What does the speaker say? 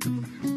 Mm-hmm.